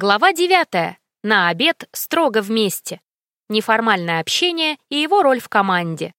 Глава 9. На обед строго вместе. Неформальное общение и его роль в команде.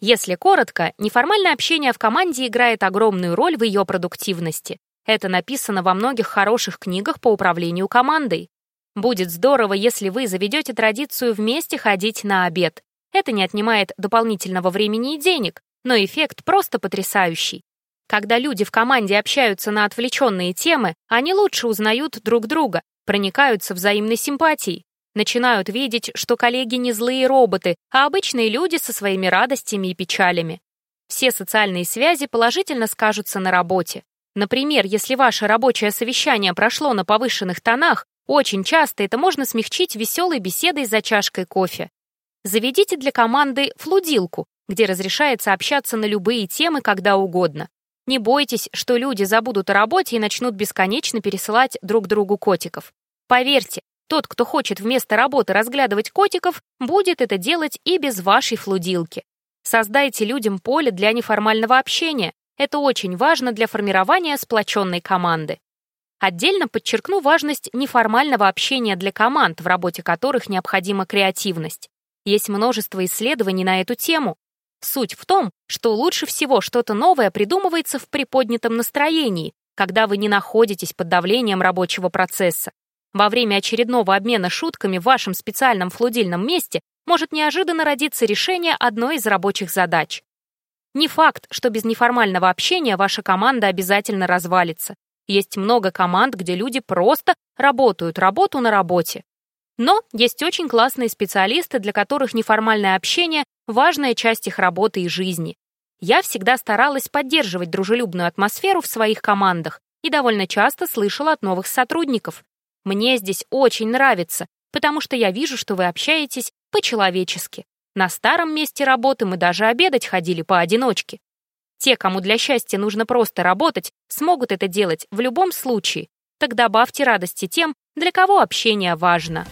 Если коротко, неформальное общение в команде играет огромную роль в ее продуктивности. Это написано во многих хороших книгах по управлению командой. Будет здорово, если вы заведете традицию вместе ходить на обед. Это не отнимает дополнительного времени и денег, но эффект просто потрясающий. Когда люди в команде общаются на отвлеченные темы, они лучше узнают друг друга, проникаются взаимной симпатией, начинают видеть, что коллеги не злые роботы, а обычные люди со своими радостями и печалями. Все социальные связи положительно скажутся на работе. Например, если ваше рабочее совещание прошло на повышенных тонах, очень часто это можно смягчить веселой беседой за чашкой кофе. Заведите для команды флудилку, где разрешается общаться на любые темы когда угодно. Не бойтесь, что люди забудут о работе и начнут бесконечно пересылать друг другу котиков. Поверьте, тот, кто хочет вместо работы разглядывать котиков, будет это делать и без вашей флудилки. Создайте людям поле для неформального общения. Это очень важно для формирования сплоченной команды. Отдельно подчеркну важность неформального общения для команд, в работе которых необходима креативность. Есть множество исследований на эту тему, Суть в том, что лучше всего что-то новое придумывается в приподнятом настроении, когда вы не находитесь под давлением рабочего процесса. Во время очередного обмена шутками в вашем специальном флудильном месте может неожиданно родиться решение одной из рабочих задач. Не факт, что без неформального общения ваша команда обязательно развалится. Есть много команд, где люди просто работают работу на работе. Но есть очень классные специалисты, для которых неформальное общение – важная часть их работы и жизни. Я всегда старалась поддерживать дружелюбную атмосферу в своих командах и довольно часто слышала от новых сотрудников. Мне здесь очень нравится, потому что я вижу, что вы общаетесь по-человечески. На старом месте работы мы даже обедать ходили поодиночке. Те, кому для счастья нужно просто работать, смогут это делать в любом случае. Так добавьте радости тем, для кого общение важно.